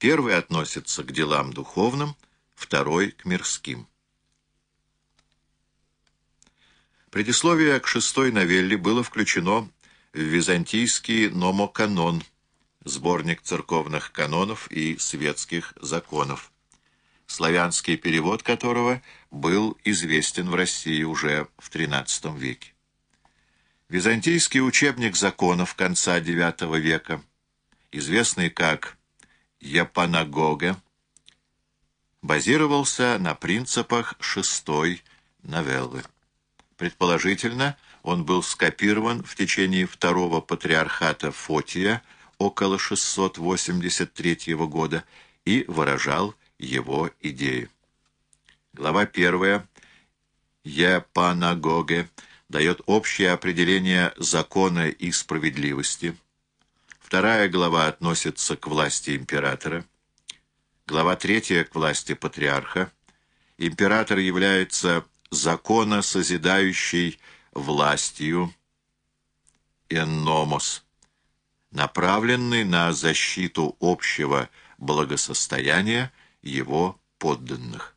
Первый относится к делам духовным, второй — к мирским. Предисловие к шестой новелле было включено в византийский номоканон, сборник церковных канонов и светских законов, славянский перевод которого был известен в России уже в XIII веке. Византийский учебник законов конца IX века, известный как Япанагога, базировался на принципах шестой новеллы. Предположительно, он был скопирован в течение второго патриархата Фотия около 683 года и выражал его идеи. Глава первая Епанагоге дает общее определение закона и справедливости. Вторая глава относится к власти императора. Глава третья к власти патриарха. Император является закона созидающей властью энномос, направленный на защиту общего благосостояния его подданных.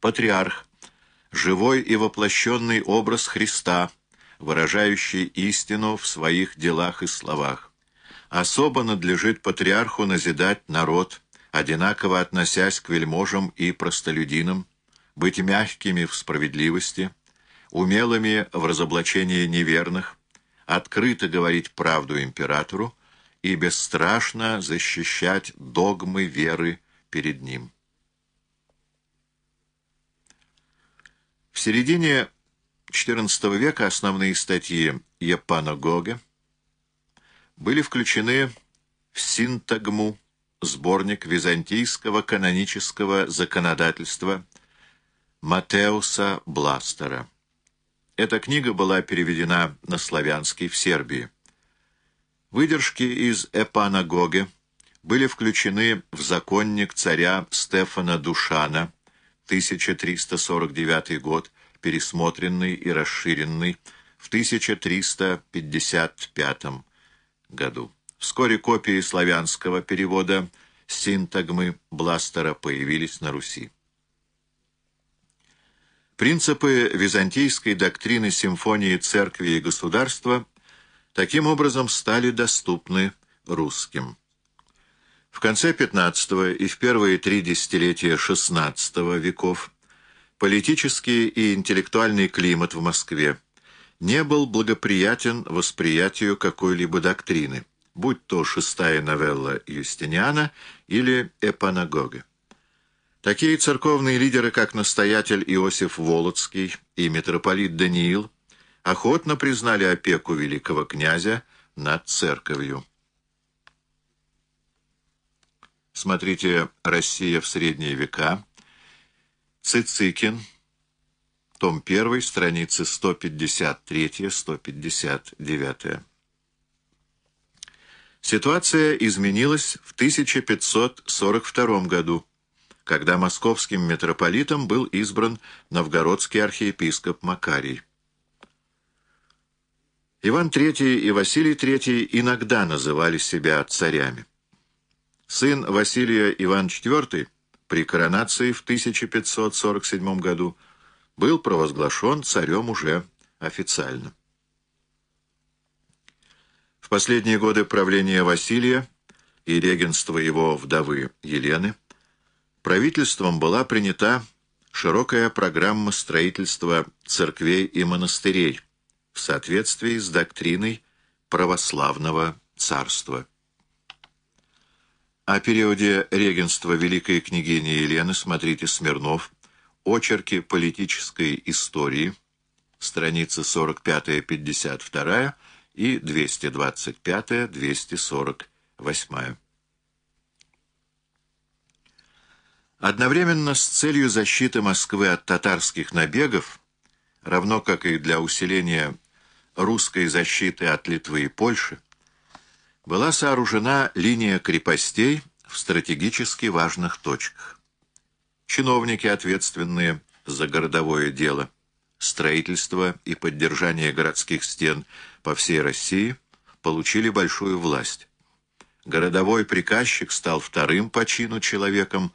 Патриарх – живой и воплощенный образ Христа, выражающий истину в своих делах и словах. Особо надлежит патриарху назидать народ, одинаково относясь к вельможам и простолюдинам, быть мягкими в справедливости, умелыми в разоблачении неверных, открыто говорить правду императору и бесстрашно защищать догмы веры перед ним. В середине XIV века основные статьи Гога были включены в синтагму, сборник византийского канонического законодательства Матеуса Бластера. Эта книга была переведена на славянский в Сербии. Выдержки из Эпана были включены в законник царя Стефана Душана, 1349 год, пересмотренный и расширенный в 1355 году. Вскоре копии славянского перевода синтагмы Бластера появились на Руси. Принципы византийской доктрины симфонии церкви и государства таким образом стали доступны русским. В конце XV и в первые три десятилетия XVI веков политический и интеллектуальный климат в Москве не был благоприятен восприятию какой-либо доктрины, будь то шестая новелла Юстиниана или Эпанагога. Такие церковные лидеры, как настоятель Иосиф Волоцкий и митрополит Даниил, охотно признали опеку великого князя над церковью. Смотрите «Россия в средние века», Цицикин, том 1, страницы 153-159. Ситуация изменилась в 1542 году когда московским митрополитом был избран новгородский архиепископ Макарий. Иван III и Василий III иногда называли себя царями. Сын Василия Иван IV при коронации в 1547 году был провозглашен царем уже официально. В последние годы правления Василия и регенства его вдовы Елены правительством была принята широкая программа строительства церквей и монастырей в соответствии с доктриной православного царства. О периоде регенства великой княгини Елены смотрите Смирнов, очерки политической истории, страницы 45-52 и 225-248. Одновременно с целью защиты Москвы от татарских набегов, равно как и для усиления русской защиты от Литвы и Польши, была сооружена линия крепостей в стратегически важных точках. Чиновники, ответственные за городовое дело, строительство и поддержание городских стен по всей России, получили большую власть. Городовой приказчик стал вторым по чину человеком